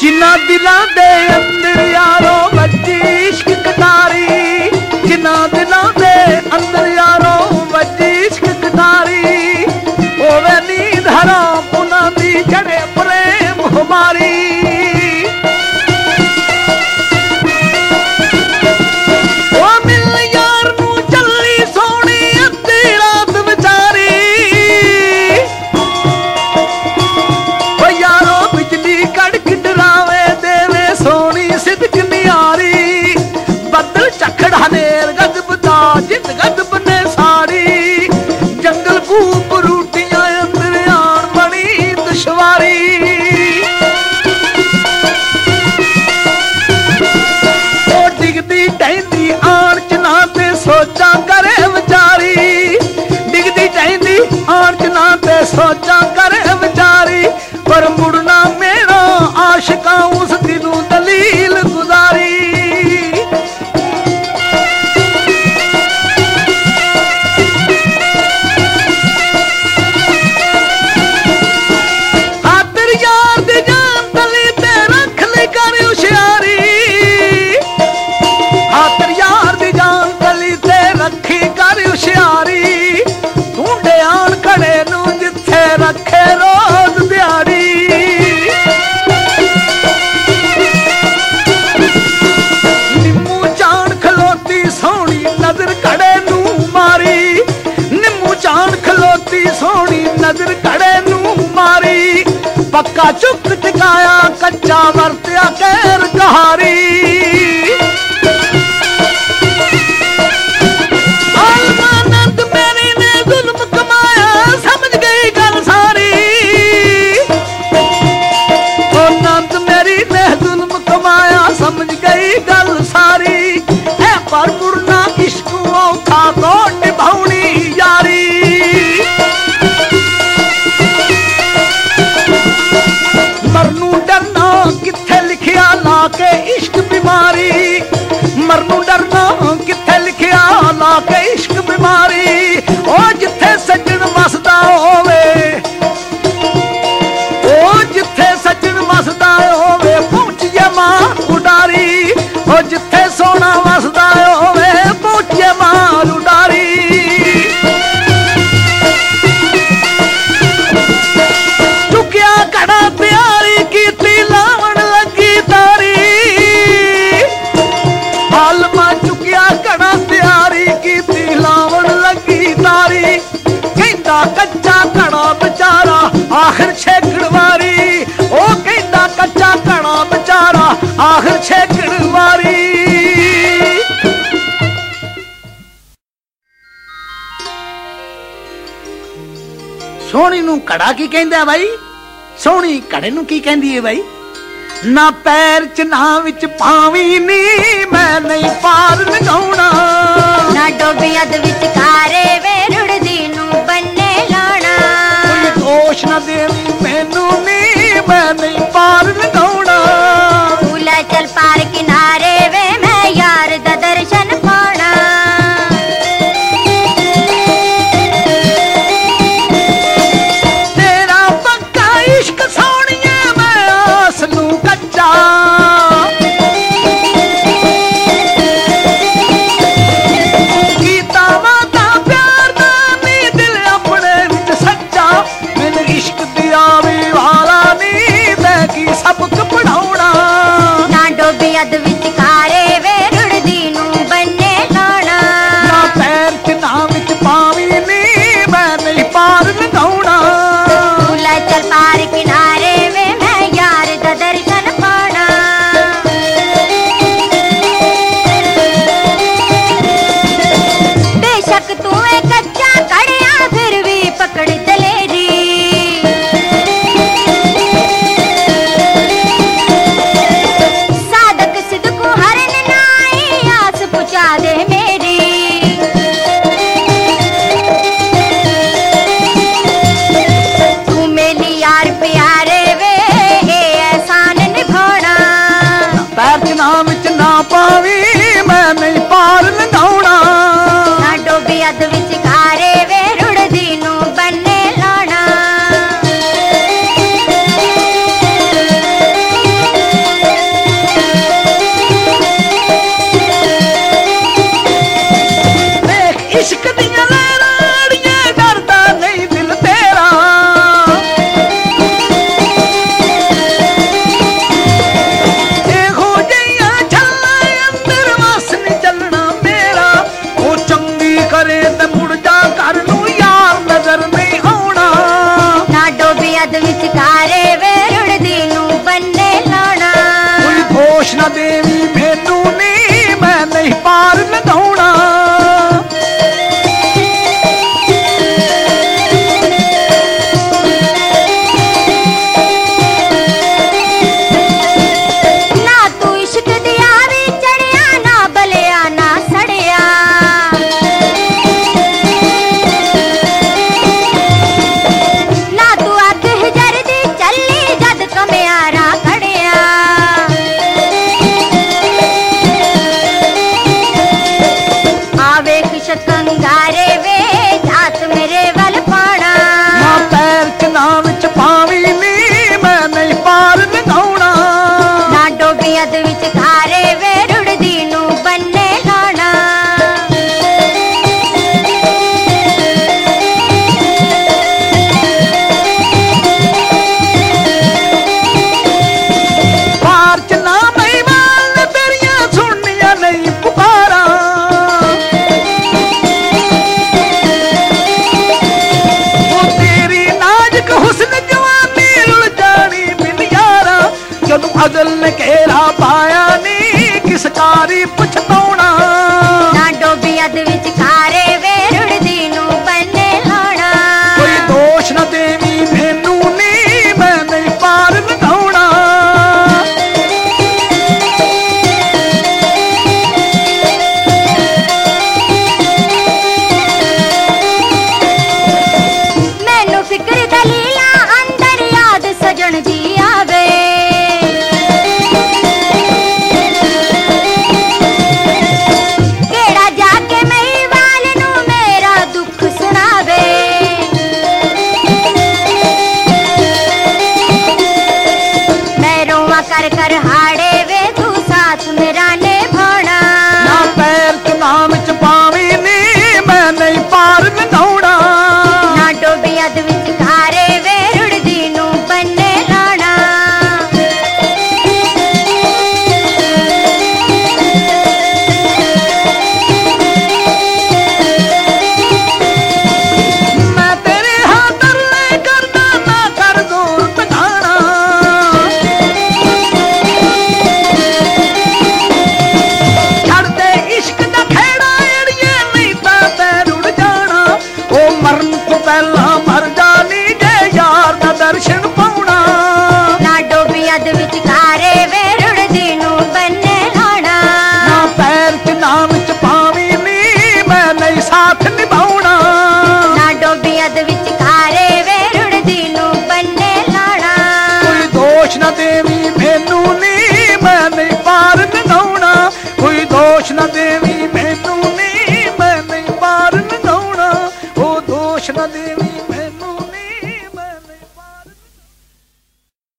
ਜਿਨ੍ਹਾਂ ਦਿਲਾਂ ਦੇ ਅੰਦਰ ਯਾਰੋ ਵੱਜੀ ਇਸ਼ਕ ਕਟਾਰੀ ਜਿਨ੍ਹਾਂ ਦਿਲਾਂ ਦੇ ਅੰਦਰ ਯਾਰੋ ਵੱਜੀ ਇਸ਼ਕ ਕਟਾਰੀ ਪੱਕਾ ਚੁੱਕ ਟਿਕਾਇਆ ਕੱਚਾ ਵਰਤਿਆ ਕੇਰ ਕਹਾਰੀ ਆਖਰ ਛੇਕਣ ਵਾਰੀ। ਸੋਹਣੀ ਨੂੰ ਕੜਾ ਕੀ ਕਹਿੰਦਾ ਬਾਈ? ਸੋਹਣੀ ਕੜੇ ਨੂੰ ਕੀ ਕਹਿੰਦੀ ਏ ਬਾਈ? ਨਾ ਪੈਰ ਚ ਨਾ ਵਿੱਚ ਪਾਵੀ ਨੀ ਮੈਂ ਨਹੀਂ ਪਾਰ ਲਗਾਉਣਾ। ਨਾ ਡੋਬੀ ਅਦ ਵਿੱਚ ਖਾਰੇ ਵੇ ਰੁੜਦੀ ਨੂੰ ਬੰਨੇ ਲਾਣਾ ਕੋਈ ਦੋਸ਼ ਨਾ ਦੇਵੀ ਮੈਨੂੰ ਨੀ ਮੈਂ ਨਹੀਂ ਪਾਰ ਲਗਾਉਣਾ। चल पा Haré ਯਾਰ